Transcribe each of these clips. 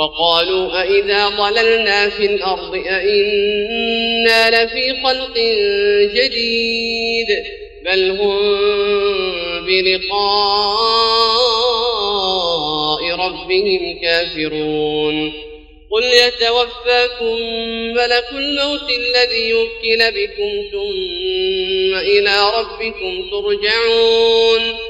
وقالوا أئذا ضللنا في الأرض أئنا لفي خلق جديد بل هم بلقاء ربهم كافرون. قل يتوفاكم ملك الموت الذي يوكل بكم ثم إلى ربكم ترجعون.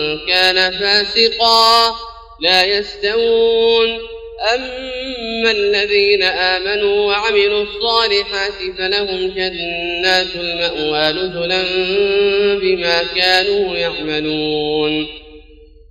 كان فاسقا لا يستوون. أما الذين آمنوا وعملوا الصالحات فلهم جنات المأوى نزلا بما كانوا يعملون.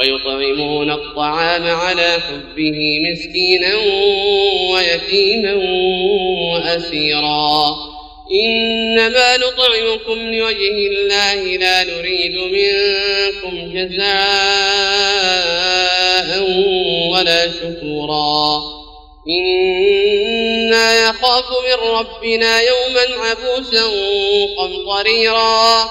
ويطعمون الطعام على حبه مسكينا ويتيما وأسيرا. إنما نطعمكم لوجه الله لا نريد منكم جزاء ولا شكورا. إنا يخاف من ربنا يوما عبوسا قمطريرا.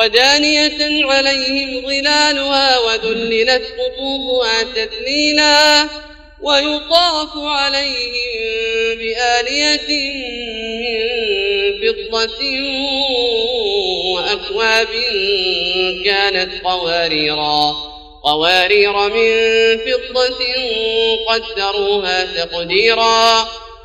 ودانية عليهم ظلالها وذللت قطوفها تذليلا ويطاف عليهم بآلية من فضة وأكواب كانت قواريرا. قوارير من فضة قدروها تقديرا.